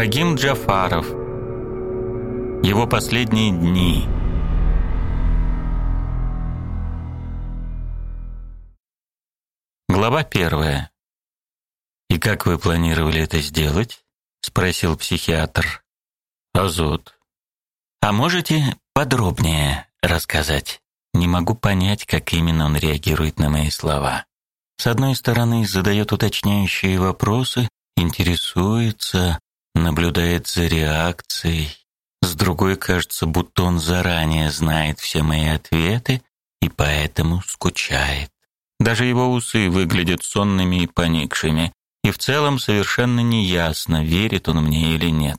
Ибрагим Джафаров. Его последние дни. Глава первая. «И как вы планировали это сделать?» — спросил психиатр. «Азот». «А можете подробнее рассказать?» Не могу понять, как именно он реагирует на мои слова. С одной стороны, задает уточняющие вопросы, интересуется, наблюдает за реакцией. С другой, кажется, будто он заранее знает все мои ответы и поэтому скучает. Даже его усы выглядят сонными и поникшими, и в целом совершенно неясно, верит он мне или нет.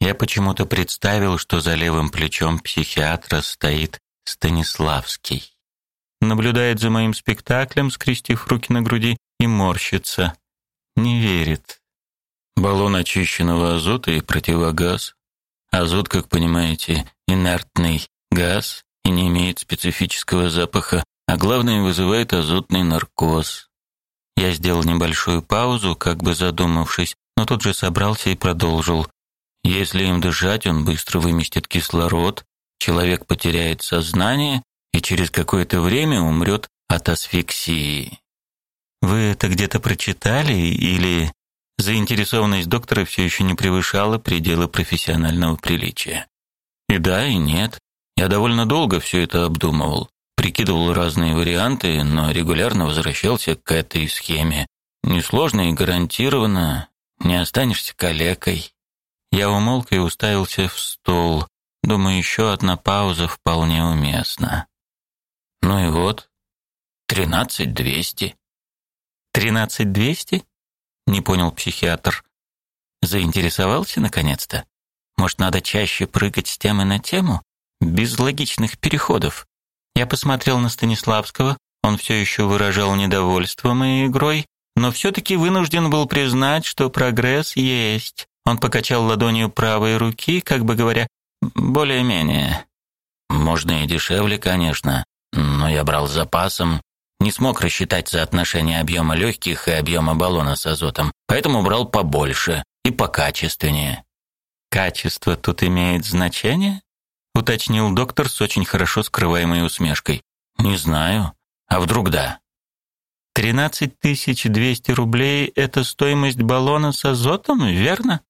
Я почему-то представил, что за левым плечом психиатра стоит Станиславский. Наблюдает за моим спектаклем, скрестив руки на груди, и морщится. Не верит. Баллон очищенного азота и противогаз. Азот, как понимаете, инертный газ и не имеет специфического запаха, а главное вызывает азотный наркоз. Я сделал небольшую паузу, как бы задумавшись, но тут же собрался и продолжил. Если им дышать, он быстро выместит кислород, человек потеряет сознание и через какое-то время умрет от асфиксии. Вы это где-то прочитали или заинтересованность доктора все еще не превышала пределы профессионального приличия? И да, и нет. Я довольно долго все это обдумывал, прикидывал разные варианты, но регулярно возвращался к этой схеме. Несложно и гарантированно, не останешься калекой. Я умолк и уставился в стол. Думаю, еще одна пауза вполне уместна. Ну и вот, тринадцать двести. Тринадцать двести? Не понял психиатр. Заинтересовался наконец-то? Может, надо чаще прыгать с темы на тему? Без логичных переходов. Я посмотрел на Станиславского, он все еще выражал недовольство моей игрой, но все-таки вынужден был признать, что прогресс есть. Он покачал ладонью правой руки, как бы говоря, более-менее. Можно и дешевле, конечно, но я брал с запасом, не смог рассчитать соотношение объема легких и объема баллона с азотом, поэтому брал побольше и покачественнее. Качество тут имеет значение? уточнил доктор с очень хорошо скрываемой усмешкой. Не знаю, а вдруг да. Тринадцать тысяч двести рублей это стоимость баллона с азотом, верно?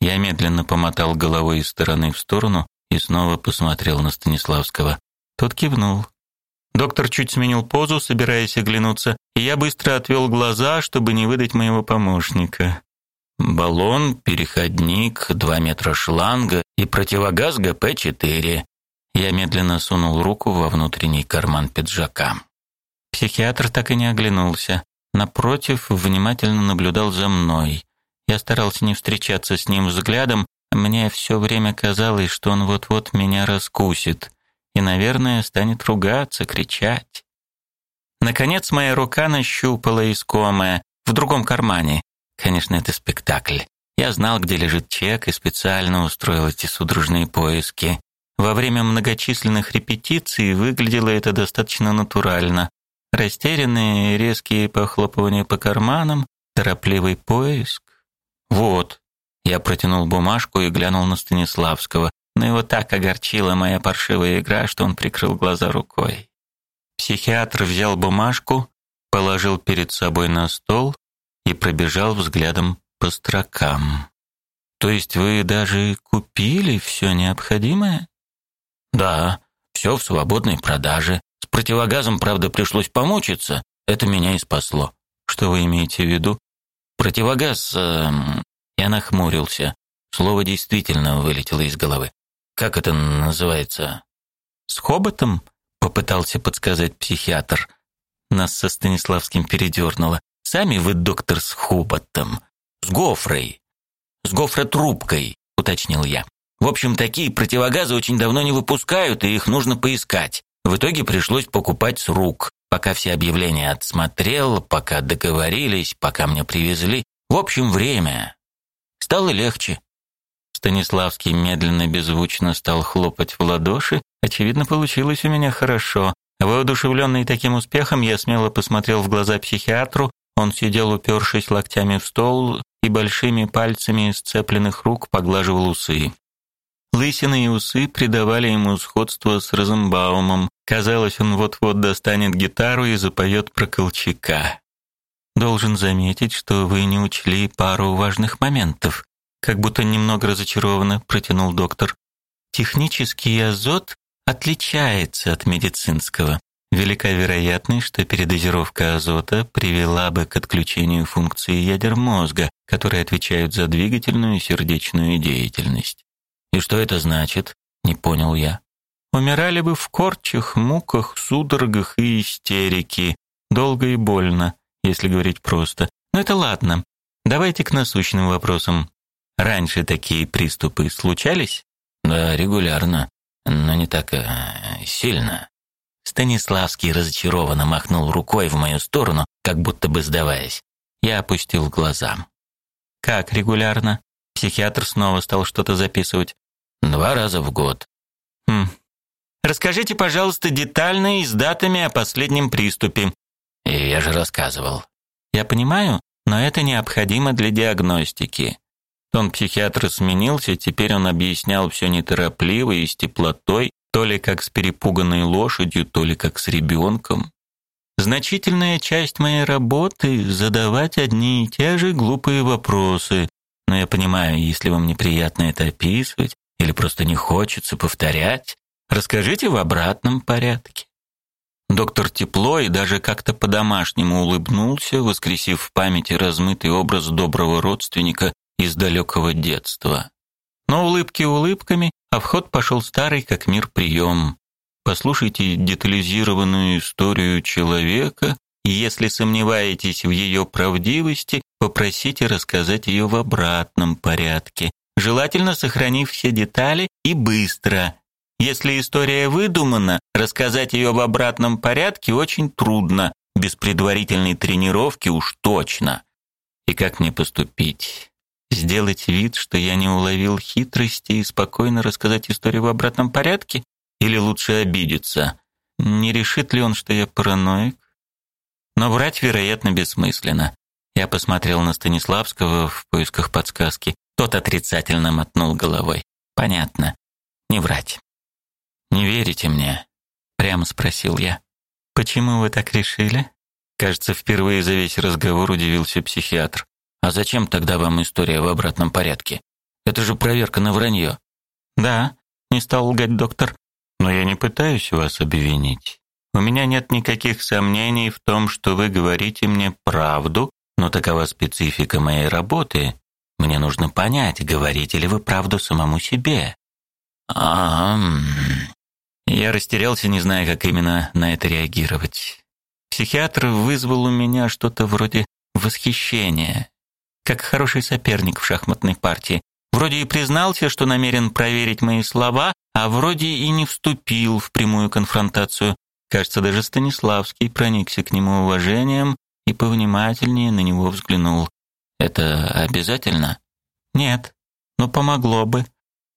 Я медленно помотал головой из стороны в сторону и снова посмотрел на Станиславского. Тот кивнул. Доктор чуть сменил позу, собираясь оглянуться, и я быстро отвел глаза, чтобы не выдать моего помощника. Баллон, переходник, два метра шланга и противогаз ГП-4. Я медленно сунул руку во внутренний карман пиджака. Психиатр так и не оглянулся. Напротив, внимательно наблюдал за мной. Я старался не встречаться с ним взглядом, мне все время казалось, что он вот-вот меня раскусит и, наверное, станет ругаться, кричать. Наконец моя рука нащупала искомое в другом кармане. Конечно, это спектакль. Я знал, где лежит чек, и специально устроил эти судорожные поиски. Во время многочисленных репетиций выглядело это достаточно натурально. Растерянные резкие похлопывания по карманам, торопливый поиск. Вот. Я протянул бумажку и глянул на Станиславского, но его так огорчила моя паршивая игра, что он прикрыл глаза рукой. Психиатр взял бумажку, положил перед собой на стол и пробежал взглядом по строкам. То есть вы даже купили все необходимое? Да, все в свободной продаже. С противогазом, правда, пришлось помучиться. Это меня и спасло. Что вы имеете в виду? Противогаз... Э, я нахмурился. Слово действительно вылетело из головы. Как это называется? С хоботом? Попытался подсказать психиатр. Нас со Станиславским передернуло. Сами вы доктор с хоботом. С гофрой. С гофротрубкой, уточнил я. В общем, такие противогазы очень давно не выпускают, и их нужно поискать. В итоге пришлось покупать с рук пока все объявления отсмотрел, пока договорились, пока мне привезли. В общем, время. Стало легче. Станиславский медленно беззвучно стал хлопать в ладоши. Очевидно, получилось у меня хорошо. Воодушевленный таким успехом, я смело посмотрел в глаза психиатру. Он сидел, упершись локтями в стол, и большими пальцами сцепленных рук поглаживал усы. Лысины и усы придавали ему сходство с Розенбаумом. Казалось, он вот-вот достанет гитару и запоет про Колчака. Должен заметить, что вы не учли пару важных моментов. Как будто немного разочарованно протянул доктор. Технический азот отличается от медицинского. Велика вероятность, что передозировка азота привела бы к отключению функции ядер мозга, которые отвечают за двигательную и сердечную деятельность. И что это значит? Не понял я. Умирали бы в корчах, муках, судорогах и истерике, долго и больно, если говорить просто. Но это ладно. Давайте к насущным вопросам. Раньше такие приступы случались? Да, регулярно, но не так э, сильно. Станиславский разочарованно махнул рукой в мою сторону, как будто бы сдаваясь. Я опустил глаза. Как регулярно? Психиатр снова стал что-то записывать. Два раза в год. Хм. Расскажите, пожалуйста, детально и с датами о последнем приступе. И я же рассказывал. Я понимаю, но это необходимо для диагностики. Тон психиатра сменился, теперь он объяснял все неторопливо и с теплотой, то ли как с перепуганной лошадью, то ли как с ребенком. Значительная часть моей работы задавать одни и те же глупые вопросы. Но я понимаю, если вам неприятно это описывать или просто не хочется повторять, расскажите в обратном порядке. Доктор тепло и даже как-то по-домашнему улыбнулся, воскресив в памяти размытый образ доброго родственника из далекого детства. Но улыбки улыбками, а в ход пошел старый как мир прием. Послушайте детализированную историю человека, и если сомневаетесь в ее правдивости, попросите рассказать ее в обратном порядке, желательно сохранив все детали и быстро. Если история выдумана, рассказать ее в обратном порядке очень трудно, без предварительной тренировки уж точно. И как мне поступить? Сделать вид, что я не уловил хитрости и спокойно рассказать историю в обратном порядке? Или лучше обидеться? Не решит ли он, что я параноик? Но врать, вероятно, бессмысленно. Я посмотрел на Станиславского в поисках подсказки. Тот отрицательно мотнул головой. Понятно. Не врать. Не верите мне? прямо спросил я. Почему вы так решили? Кажется, впервые за весь разговор удивился психиатр. А зачем тогда вам история в обратном порядке? Это же проверка на вранье». Да, не стал лгать доктор. Но я не пытаюсь вас обвинить. У меня нет никаких сомнений в том, что вы говорите мне правду, но такова специфика моей работы. Мне нужно понять, говорите ли вы правду самому себе. А, я растерялся, не зная, как именно на это реагировать. Психиатр вызвал у меня что-то вроде восхищения как хороший соперник в шахматной партии. Вроде и признался, что намерен проверить мои слова, а вроде и не вступил в прямую конфронтацию. Кажется, даже Станиславский проникся к нему уважением и повнимательнее на него взглянул. Это обязательно? Нет, но помогло бы.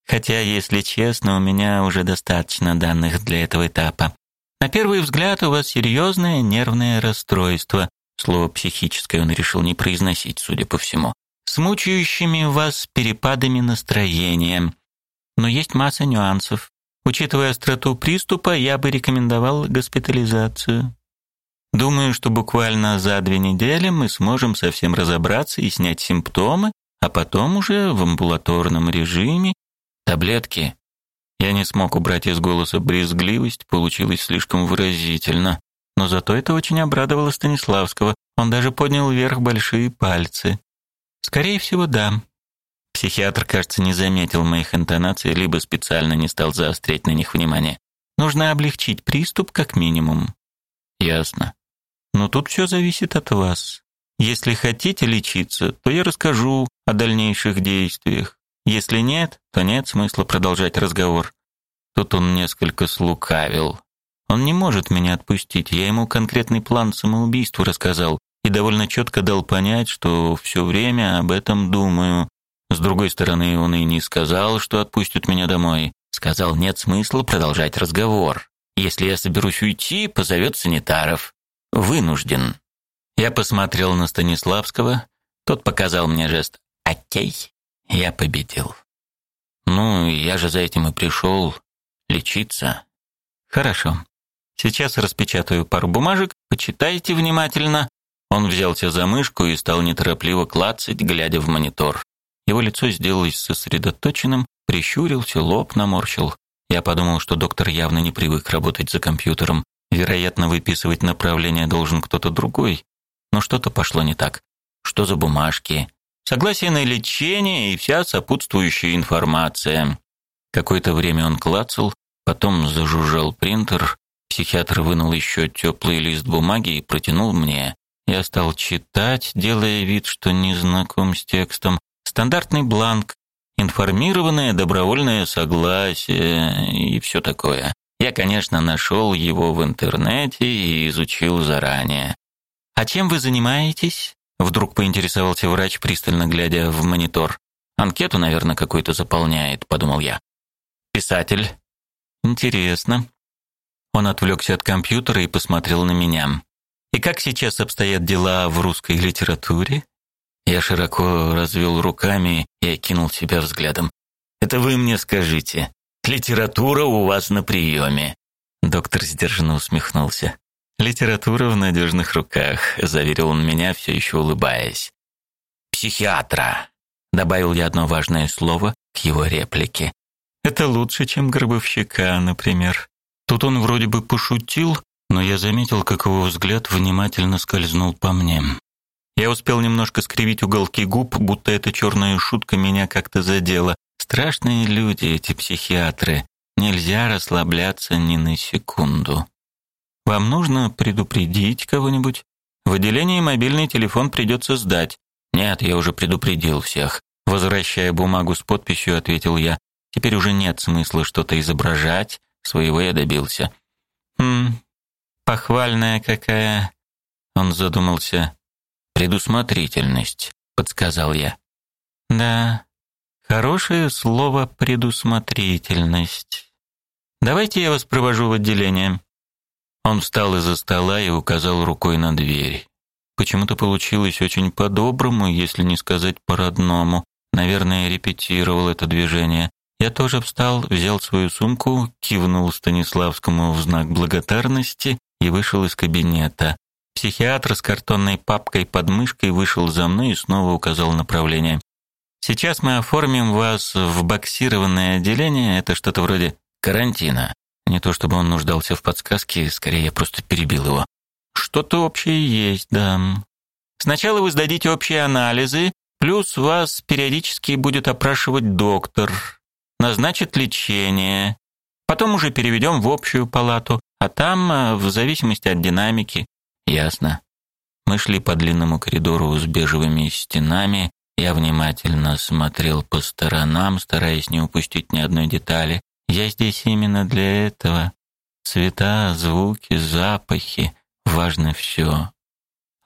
Хотя, если честно, у меня уже достаточно данных для этого этапа. На первый взгляд у вас серьезное нервное расстройство. Слово «психическое» он решил не произносить, судя по всему. С мучающими вас перепадами настроения. Но есть масса нюансов. Учитывая остроту приступа, я бы рекомендовал госпитализацию. Думаю, что буквально за две недели мы сможем совсем разобраться и снять симптомы, а потом уже в амбулаторном режиме таблетки. Я не смог убрать из голоса брезгливость, получилось слишком выразительно. Но зато это очень обрадовало Станиславского. Он даже поднял вверх большие пальцы. Скорее всего, да. Психиатр, кажется, не заметил моих интонаций, либо специально не стал заострять на них внимание. Нужно облегчить приступ как минимум. Ясно. Но тут все зависит от вас. Если хотите лечиться, то я расскажу о дальнейших действиях. Если нет, то нет смысла продолжать разговор. Тут он несколько слукавил. Он не может меня отпустить. Я ему конкретный план самоубийства рассказал и довольно четко дал понять, что все время об этом думаю. С другой стороны, он и не сказал, что отпустит меня домой. Сказал, нет смысла продолжать разговор. Если я соберусь уйти, позовет санитаров. Вынужден. Я посмотрел на Станиславского. Тот показал мне жест «Окей». Я победил. Ну, я же за этим и пришел. Лечиться. Хорошо. Сейчас распечатаю пару бумажек, почитайте внимательно. Он взялся за мышку и стал неторопливо клацать, глядя в монитор. Его лицо сделалось сосредоточенным, прищурился, лоб наморщил. Я подумал, что доктор явно не привык работать за компьютером. Вероятно, выписывать направление должен кто-то другой. Но что-то пошло не так. Что за бумажки? Согласие на лечение и вся сопутствующая информация. Какое-то время он клацал, потом зажужжал принтер. Психиатр вынул еще теплый лист бумаги и протянул мне. Я стал читать, делая вид, что не знаком с текстом. Стандартный бланк, информированное добровольное согласие и все такое. Я, конечно, нашел его в интернете и изучил заранее. «А чем вы занимаетесь?» Вдруг поинтересовался врач, пристально глядя в монитор. «Анкету, наверное, какую-то заполняет», — подумал я. «Писатель». «Интересно». Он отвлекся от компьютера и посмотрел на меня. «И как сейчас обстоят дела в русской литературе?» Я широко развел руками и окинул себя взглядом. «Это вы мне скажите. Литература у вас на приеме». Доктор сдержанно усмехнулся. «Литература в надежных руках», — заверил он меня, все еще улыбаясь. «Психиатра», — добавил я одно важное слово к его реплике. «Это лучше, чем гробовщика, например». Тут он вроде бы пошутил, но я заметил, как его взгляд внимательно скользнул по мне. Я успел немножко скривить уголки губ, будто эта черная шутка меня как-то задела. Страшные люди эти психиатры. Нельзя расслабляться ни на секунду. Вам нужно предупредить кого-нибудь? В отделении мобильный телефон придется сдать. Нет, я уже предупредил всех. Возвращая бумагу с подписью, ответил я. Теперь уже нет смысла что-то изображать, своего я добился. Хм. Похвальная какая. Он задумался. Предусмотрительность, подсказал я. Да. Хорошее слово предусмотрительность. Давайте я вас провожу в отделение. Он встал из-за стола и указал рукой на дверь. Почему-то получилось очень по-доброму, если не сказать по-родному. Наверное, репетировал это движение. Я тоже встал, взял свою сумку, кивнул Станиславскому в знак благодарности и вышел из кабинета. Психиатр с картонной папкой под мышкой вышел за мной и снова указал направление. Сейчас мы оформим вас в боксированное отделение, это что-то вроде карантина. Не то чтобы он нуждался в подсказке, скорее я просто перебил его. Что-то общее есть, да. Сначала вы сдадите общие анализы, плюс вас периодически будет опрашивать доктор, назначит лечение. Потом уже переведем в общую палату, а там, э, в зависимости от динамики, Ясно. Мы шли по длинному коридору с бежевыми стенами. Я внимательно смотрел по сторонам, стараясь не упустить ни одной детали. Я здесь именно для этого. Цвета, звуки, запахи. Важно все.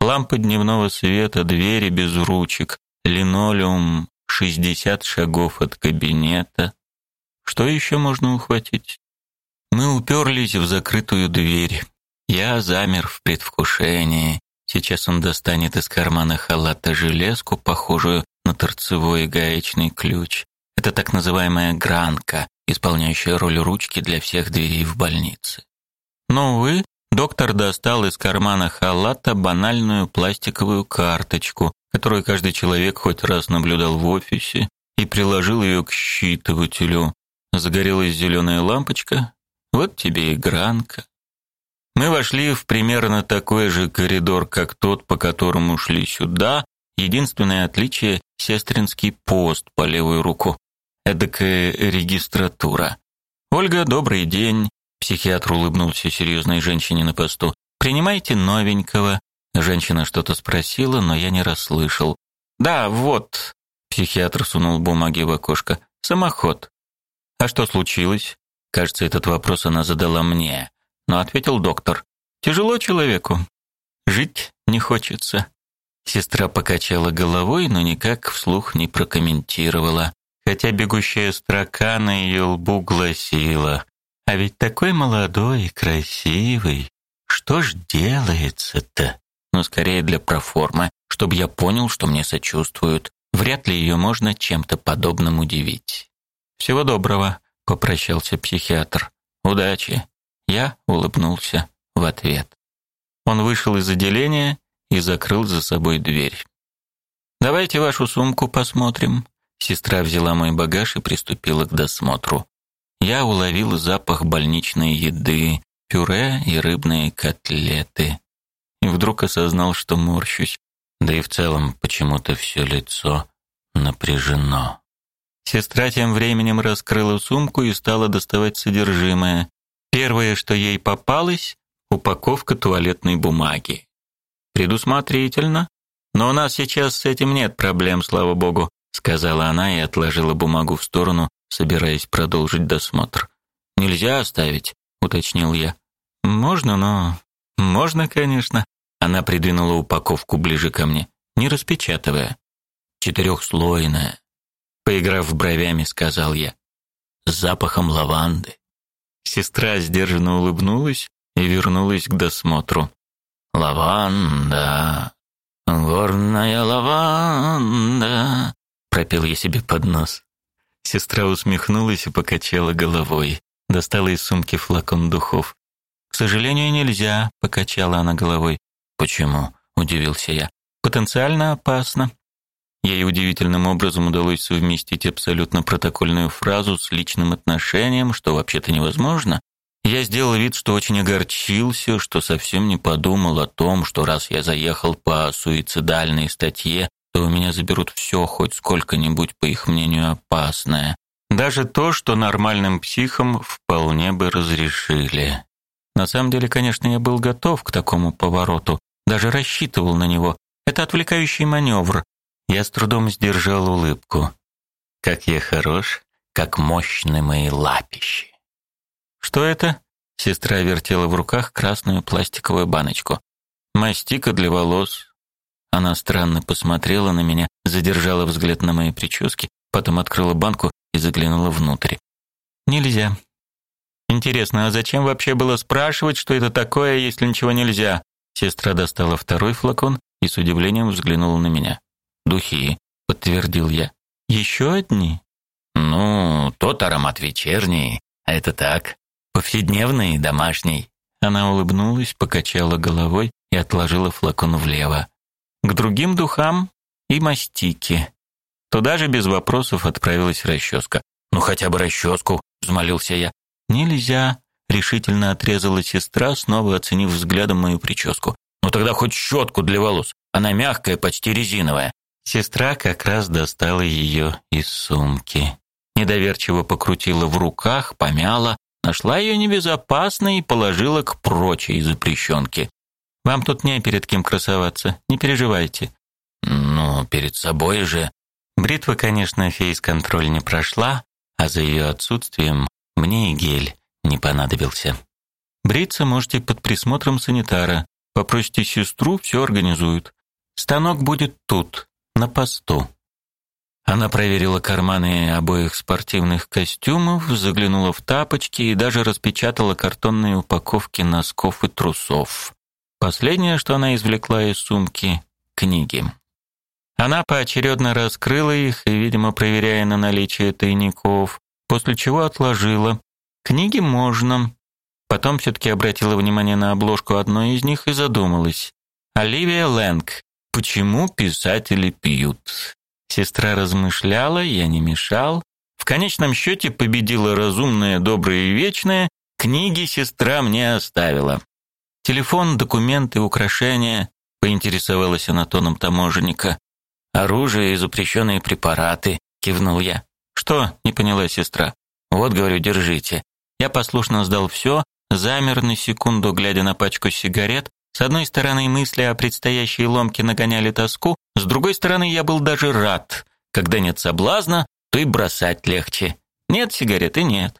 Лампы дневного света, двери без ручек, линолеум, шестьдесят шагов от кабинета. Что еще можно ухватить? Мы уперлись в закрытую дверь. Я замер в предвкушении. Сейчас он достанет из кармана халата железку, похожую на торцевой гаечный ключ. Это так называемая гранка, исполняющая роль ручки для всех дверей в больнице. Но, увы, доктор достал из кармана халата банальную пластиковую карточку, которую каждый человек хоть раз наблюдал в офисе, и приложил ее к считывателю. Загорелась зеленая лампочка. Вот тебе и гранка. Мы вошли в примерно такой же коридор, как тот, по которому шли сюда. Единственное отличие — сестринский пост по левую руку. Эдакая регистратура. «Ольга, добрый день!» Психиатр улыбнулся серьезной женщине на посту. «Принимайте новенького». Женщина что-то спросила, но я не расслышал. «Да, вот». Психиатр сунул бумаги в окошко. «Самоход». «А что случилось?» Кажется, этот вопрос она задала мне но ответил доктор. Тяжело человеку. Жить не хочется. Сестра покачала головой, но никак вслух не прокомментировала, хотя бегущая строка на ее лбу гласила: "А ведь такой молодой и красивый, что ж делается-то?" но скорее для проформы, чтобы я понял, что мне сочувствуют. Вряд ли ее можно чем-то подобным удивить. Всего доброго, попрощался психиатр. Удачи. Я улыбнулся в ответ. Он вышел из отделения и закрыл за собой дверь. Давайте вашу сумку посмотрим. Сестра взяла мой багаж и приступила к досмотру. Я уловил запах больничной еды, пюре и рыбные котлеты. И вдруг осознал, что морщусь, да и в целом почему-то все лицо напряжено. Сестра тем временем раскрыла сумку и стала доставать содержимое. Первое, что ей попалось упаковка туалетной бумаги. Предусмотрительно, но у нас сейчас с этим нет проблем, слава богу, сказала она и отложила бумагу в сторону, собираясь продолжить досмотр. Нельзя оставить, уточнил я. Можно, но можно, конечно. Она придвинула упаковку ближе ко мне, не распечатывая. Четырехслойная. Поиграв бровями, сказал я. С запахом лаванды. Сестра сдержанно улыбнулась и вернулась к досмотру. Лаванда. Горная лаванда, пропел я себе под нос. Сестра усмехнулась и покачала головой. Достала из сумки флакон духов. К сожалению, нельзя, покачала она головой. Почему? удивился я. Потенциально опасно. Ей удивительным образом удалось совместить абсолютно протокольную фразу с личным отношением, что вообще-то невозможно. Я сделал вид, что очень огорчился, что совсем не подумал о том, что раз я заехал по суицидальной статье, то у меня заберут все хоть сколько-нибудь, по их мнению, опасное. Даже то, что нормальным психам вполне бы разрешили. На самом деле, конечно, я был готов к такому повороту, даже рассчитывал на него. Это отвлекающий маневр. Я с трудом сдержал улыбку. Как я хорош, как мощны мои лапищи. Что это? Сестра вертела в руках красную пластиковую баночку. Мастика для волос. Она странно посмотрела на меня, задержала взгляд на мои прически, потом открыла банку и заглянула внутрь. Нельзя. Интересно, а зачем вообще было спрашивать, что это такое, если ничего нельзя? Сестра достала второй флакон и с удивлением взглянула на меня. Духи, подтвердил я. «Еще одни? Ну, тот аромат вечерний, а это так, повседневный, домашний. Она улыбнулась, покачала головой и отложила флакон влево. К другим духам и мастики. Туда же без вопросов отправилась расческа. «Ну хотя бы расческу», — взмолился я. «Нельзя», — решительно отрезала сестра, снова оценив взглядом мою прическу. «Ну тогда хоть щетку для волос. Она мягкая, почти резиновая». Сестра как раз достала ее из сумки. Недоверчиво покрутила в руках, помяла, Нашла ее небезопасной и положила к прочей запрещенке. Вам тут не перед кем красоваться, не переживайте. Ну, перед собой же. Бритва, конечно, фейс-контроль не прошла, а за ее отсутствием мне и гель не понадобился. Бриться можете под присмотром санитара. Попросите сестру, все организуют. Станок будет тут, на посту. Она проверила карманы обоих спортивных костюмов, заглянула в тапочки и даже распечатала картонные упаковки носков и трусов. Последнее, что она извлекла из сумки книги. Она поочередно раскрыла их и, видимо, проверяя на наличие тайников, после чего отложила. Книги можно. Потом все таки обратила внимание на обложку одной из них и задумалась. Оливия Лэнг. Почему писатели пьют? Сестра размышляла, я не мешал. В конечном счете победила разумное, доброе и вечное. Книги сестра мне оставила. Телефон, документы, украшения, поинтересовалась она тоном таможенника. Оружие и запрещенные препараты, кивнул я. Что? не поняла сестра. Вот, говорю, держите. Я послушно сдал все, замер на секунду, глядя на пачку сигарет, с одной стороны, мысли о предстоящей ломке нагоняли тоску, с другой стороны, я был даже рад. Когда нет соблазна, то и бросать легче. Нет сигареты, нет.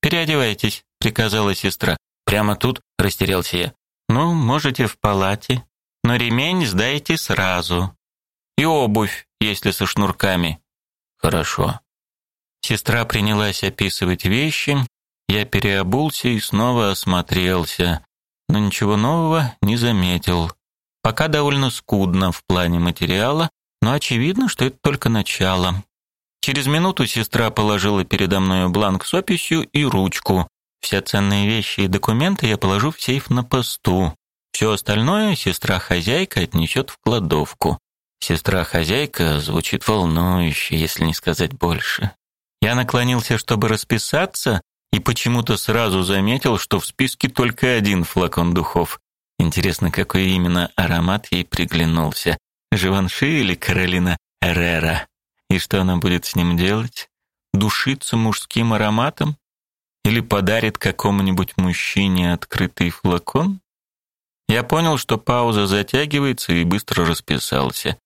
Переодевайтесь, приказала сестра. Прямо тут растерялся я. Ну, можете в палате, но ремень сдайте сразу. И обувь, если со шнурками. Хорошо. Сестра принялась описывать вещи. Я переобулся и снова осмотрелся но ничего нового не заметил. Пока довольно скудно в плане материала, но очевидно, что это только начало. Через минуту сестра положила передо мной бланк с описью и ручку. Все ценные вещи и документы я положу в сейф на посту. Все остальное сестра-хозяйка отнесет в кладовку. Сестра-хозяйка звучит волнующе, если не сказать больше. Я наклонился, чтобы расписаться, и почему-то сразу заметил, что в списке только один флакон духов. Интересно, какой именно аромат ей приглянулся. Живанши или Каролина Эррера? И что она будет с ним делать? Душиться мужским ароматом? Или подарит какому-нибудь мужчине открытый флакон? Я понял, что пауза затягивается и быстро расписался.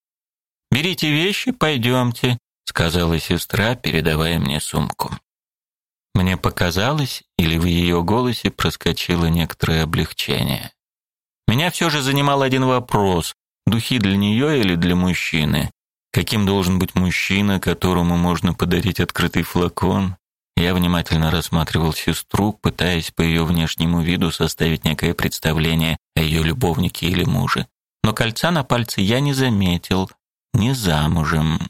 «Берите вещи, пойдемте», — сказала сестра, передавая мне сумку. Мне показалось, или в ее голосе проскочило некоторое облегчение. Меня все же занимал один вопрос: духи для нее или для мужчины? Каким должен быть мужчина, которому можно подарить открытый флакон? Я внимательно рассматривал сестру, пытаясь по ее внешнему виду составить некое представление о ее любовнике или муже. Но кольца на пальце я не заметил, не замужем.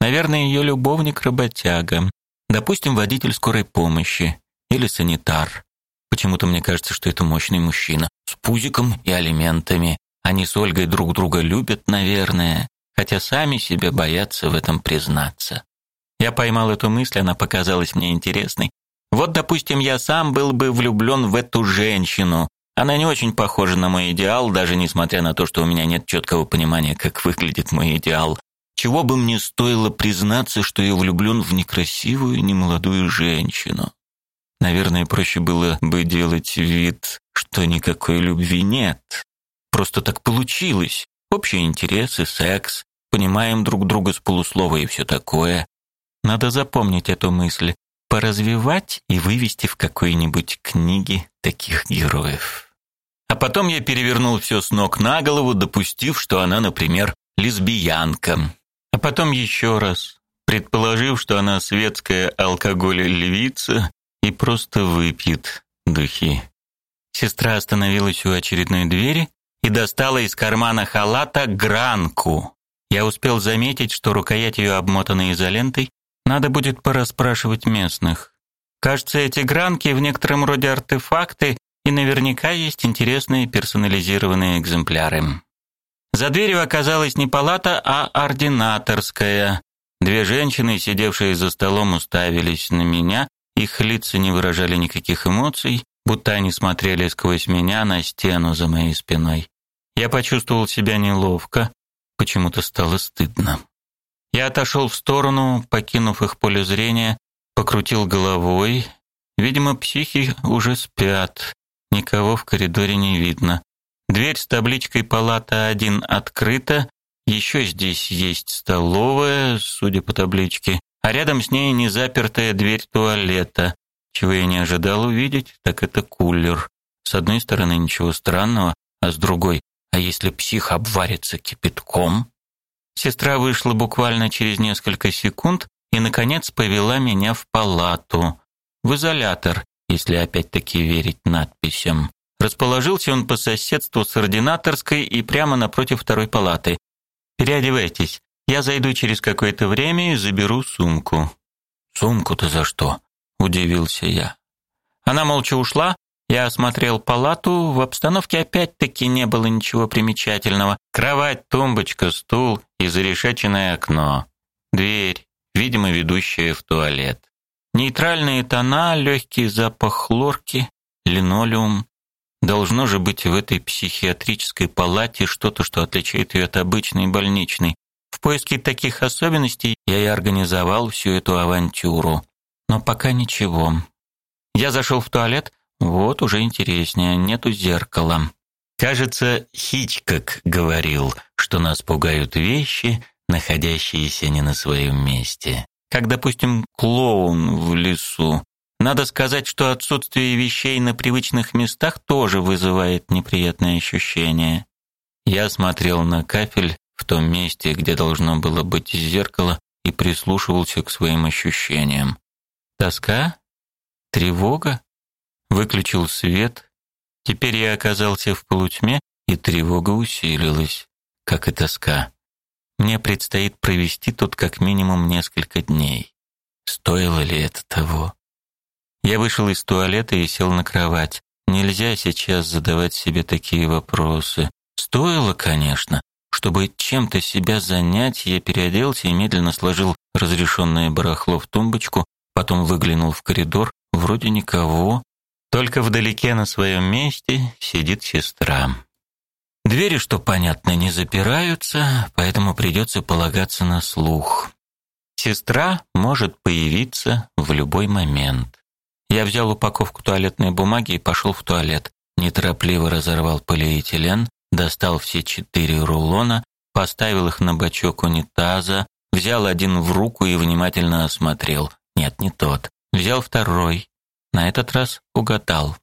Наверное, ее любовник работяга, допустим, водитель скорой помощи или санитар. Почему-то мне кажется, что это мощный мужчина с пузиком и алиментами. Они с Ольгой друг друга любят, наверное, хотя сами себе боятся в этом признаться. Я поймал эту мысль, она показалась мне интересной. Вот, допустим, я сам был бы влюблен в эту женщину. Она не очень похожа на мой идеал, даже несмотря на то, что у меня нет четкого понимания, как выглядит мой идеал. Чего бы мне стоило признаться, что я влюблен в некрасивую, немолодую женщину? Наверное, проще было бы делать вид, что никакой любви нет. Просто так получилось. Общие интересы, секс, понимаем друг друга с полуслова и все такое. Надо запомнить эту мысль, поразвивать и вывести в какой-нибудь книге таких героев. А потом я перевернул все с ног на голову, допустив, что она, например, лесбиянка. А потом еще раз, предположив, что она светская алкоголь-львица и просто выпьет духи. Сестра остановилась у очередной двери и достала из кармана халата гранку. Я успел заметить, что рукоять ее обмотана изолентой, надо будет порасспрашивать местных. Кажется, эти гранки в некотором роде артефакты, и наверняка есть интересные персонализированные экземпляры. За дверью оказалась не палата, а ординаторская. Две женщины, сидевшие за столом, уставились на меня, их лица не выражали никаких эмоций, будто они смотрели сквозь меня на стену за моей спиной. Я почувствовал себя неловко, почему-то стало стыдно. Я отошел в сторону, покинув их поле зрения, покрутил головой. Видимо, психи уже спят. Никого в коридоре не видно. Дверь с табличкой «Палата 1» открыта. Еще здесь есть столовая, судя по табличке, а рядом с ней незапертая дверь туалета. Чего я не ожидал увидеть, так это кулер. С одной стороны ничего странного, а с другой, а если псих обварится кипятком? Сестра вышла буквально через несколько секунд и, наконец, повела меня в палату. В изолятор, если опять-таки верить надписям. Расположился он по соседству с ординаторской и прямо напротив второй палаты. «Переодевайтесь. Я зайду через какое-то время и заберу сумку». «Сумку-то за что?» – удивился я. Она молча ушла, я осмотрел палату, в обстановке опять-таки не было ничего примечательного. Кровать, тумбочка, стул и зарешеченное окно. Дверь, видимо, ведущая в туалет. Нейтральные тона, легкий запах хлорки, линолеум. Должно же быть в этой психиатрической палате что-то, что отличает ее от обычной больничной. В поиске таких особенностей я и организовал всю эту авантюру. Но пока ничего. Я зашел в туалет, вот уже интереснее, нету зеркала. Кажется, Хичкок говорил, что нас пугают вещи, находящиеся не на своем месте. Как, допустим, клоун в лесу. Надо сказать, что отсутствие вещей на привычных местах тоже вызывает неприятные ощущения. Я смотрел на кафель в том месте, где должно было быть зеркало, и прислушивался к своим ощущениям. Тоска? Тревога? Выключил свет. Теперь я оказался в полутьме и тревога усилилась, как и тоска. Мне предстоит провести тут как минимум несколько дней. Стоило ли это того? Я вышел из туалета и сел на кровать. Нельзя сейчас задавать себе такие вопросы. Стоило, конечно. Чтобы чем-то себя занять, я переоделся и медленно сложил разрешенное барахло в тумбочку, потом выглянул в коридор. Вроде никого. Только вдалеке на своем месте сидит сестра. Двери, что понятно, не запираются, поэтому придется полагаться на слух. Сестра может появиться в любой момент. Я взял упаковку туалетной бумаги и пошел в туалет. Неторопливо разорвал полиэтилен, достал все четыре рулона, поставил их на бачок унитаза, взял один в руку и внимательно осмотрел. Нет, не тот. Взял второй. На этот раз угадал.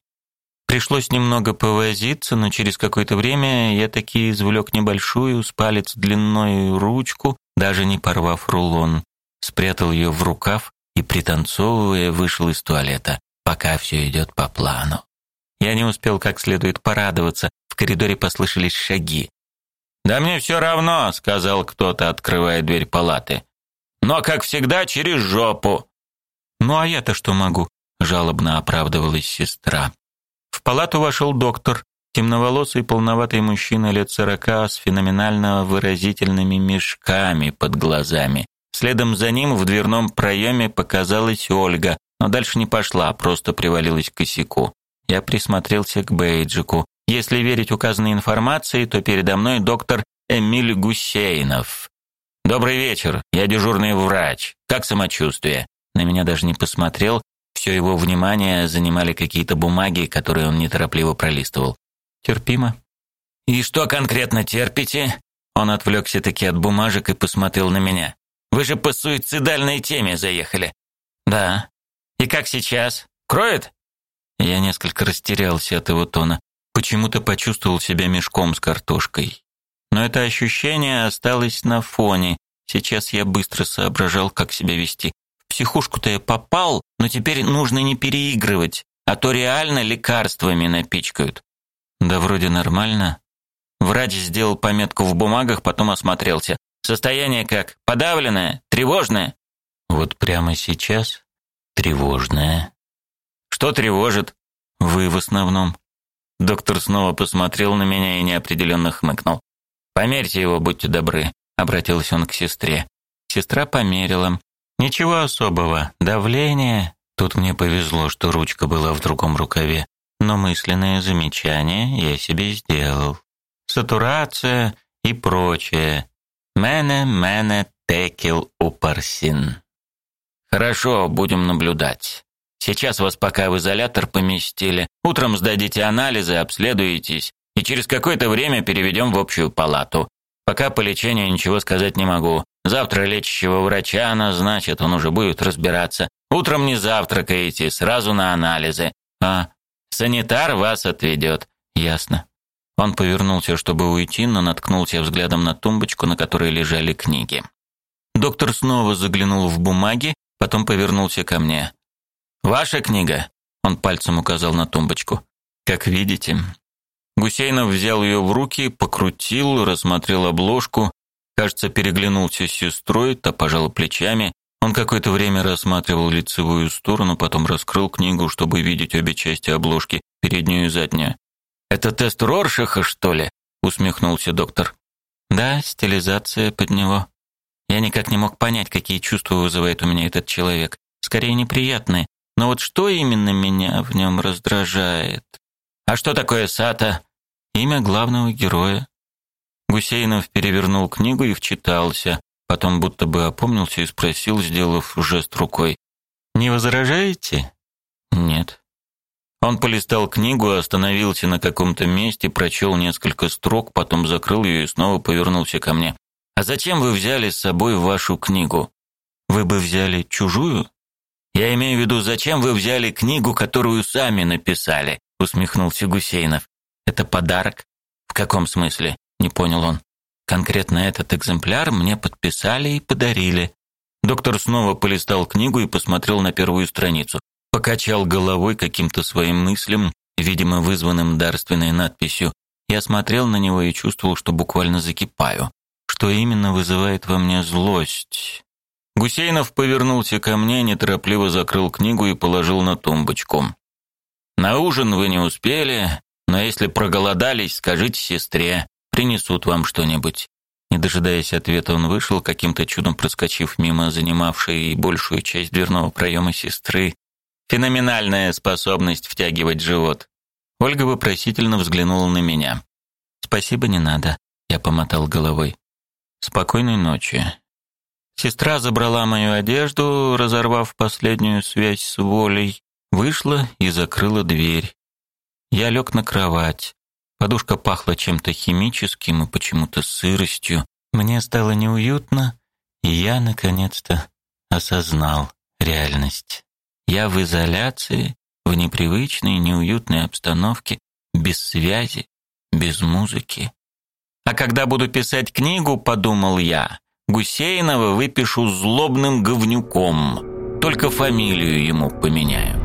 Пришлось немного повозиться, но через какое-то время я таки извлек небольшую с палец длиной ручку, даже не порвав рулон. Спрятал ее в рукав и, пританцовывая, вышел из туалета, пока все идет по плану. Я не успел как следует порадоваться, в коридоре послышались шаги. «Да мне все равно», — сказал кто-то, открывая дверь палаты. «Но, как всегда, через жопу». «Ну а я-то что могу?» — жалобно оправдывалась сестра. В палату вошел доктор, темноволосый полноватый мужчина лет сорока с феноменально выразительными мешками под глазами. Следом за ним в дверном проеме показалась Ольга, но дальше не пошла, просто привалилась к косяку. Я присмотрелся к бейджику. Если верить указанной информации, то передо мной доктор Эмиль Гусейнов. Добрый вечер. Я дежурный врач. Как самочувствие? На меня даже не посмотрел. Все его внимание занимали какие-то бумаги, которые он неторопливо пролистывал. Терпимо. И что конкретно терпите? Он отвлекся таки от бумажек и посмотрел на меня. Вы же по суицидальной теме заехали. Да. И как сейчас? Кроет? Я несколько растерялся от его тона. Почему-то почувствовал себя мешком с картошкой. Но это ощущение осталось на фоне. Сейчас я быстро соображал, как себя вести. В психушку-то я попал, но теперь нужно не переигрывать, а то реально лекарствами напичкают. Да вроде нормально. Врач сделал пометку в бумагах, потом осмотрелся. Состояние как? Подавленное? Тревожное? Вот прямо сейчас тревожное. Что тревожит? Вы в основном. Доктор снова посмотрел на меня и неопределенно хмыкнул. Померьте его, будьте добры, обратился он к сестре. Сестра померила. Ничего особого. Давление. Тут мне повезло, что ручка была в другом рукаве, но мысленное замечание я себе сделал. Сатурация и прочее. Мене, мене, текил упарсин. Хорошо, будем наблюдать. Сейчас вас пока в изолятор поместили. Утром сдадите анализы, обследуетесь, и через какое-то время переведем в общую палату. Пока по лечению ничего сказать не могу. Завтра лечащего врача назначат, он уже будет разбираться. Утром не завтракаете, сразу на анализы. А санитар вас отведет. Ясно. Он повернулся, чтобы уйти, но наткнулся взглядом на тумбочку, на которой лежали книги. Доктор снова заглянул в бумаги, потом повернулся ко мне. «Ваша книга?» Он пальцем указал на тумбочку. «Как видите». Гусейнов взял ее в руки, покрутил, рассмотрел обложку, кажется, переглянулся с сестрой, та пожала плечами. Он какое-то время рассматривал лицевую сторону, потом раскрыл книгу, чтобы видеть обе части обложки, переднюю и заднюю. Это тест Роршаха, что ли? усмехнулся доктор. Да, стилизация под него. Я никак не мог понять, какие чувства вызывает у меня этот человек. Скорее неприятные. Но вот что именно меня в нем раздражает? А что такое Сата? Имя главного героя. Гусейнов перевернул книгу и вчитался, потом будто бы опомнился и спросил, сделав жест рукой: "Не возражаете?" "Нет". Он полистал книгу, остановился на каком-то месте, прочел несколько строк, потом закрыл ее и снова повернулся ко мне. «А зачем вы взяли с собой вашу книгу? Вы бы взяли чужую?» «Я имею в виду, зачем вы взяли книгу, которую сами написали?» усмехнулся Гусейнов. «Это подарок?» «В каком смысле?» не понял он. «Конкретно этот экземпляр мне подписали и подарили». Доктор снова полистал книгу и посмотрел на первую страницу покачал головой каким-то своим мыслям, видимо, вызванным дарственной надписью, Я смотрел на него и чувствовал, что буквально закипаю. Что именно вызывает во мне злость? Гусейнов повернулся ко мне, неторопливо закрыл книгу и положил на тумбочку. «На ужин вы не успели, но если проголодались, скажите сестре, принесут вам что-нибудь». Не дожидаясь ответа, он вышел, каким-то чудом проскочив мимо занимавшей большую часть дверного проема сестры. Феноменальная способность втягивать живот. Ольга вопросительно взглянула на меня. «Спасибо, не надо», — я помотал головой. «Спокойной ночи». Сестра забрала мою одежду, разорвав последнюю связь с волей, вышла и закрыла дверь. Я лег на кровать. Подушка пахла чем-то химическим и почему-то сыростью. Мне стало неуютно, и я наконец-то осознал реальность. Я в изоляции, в непривычной, неуютной обстановке, без связи, без музыки. А когда буду писать книгу, подумал я, Гусейнова выпишу злобным говнюком, только фамилию ему поменяю.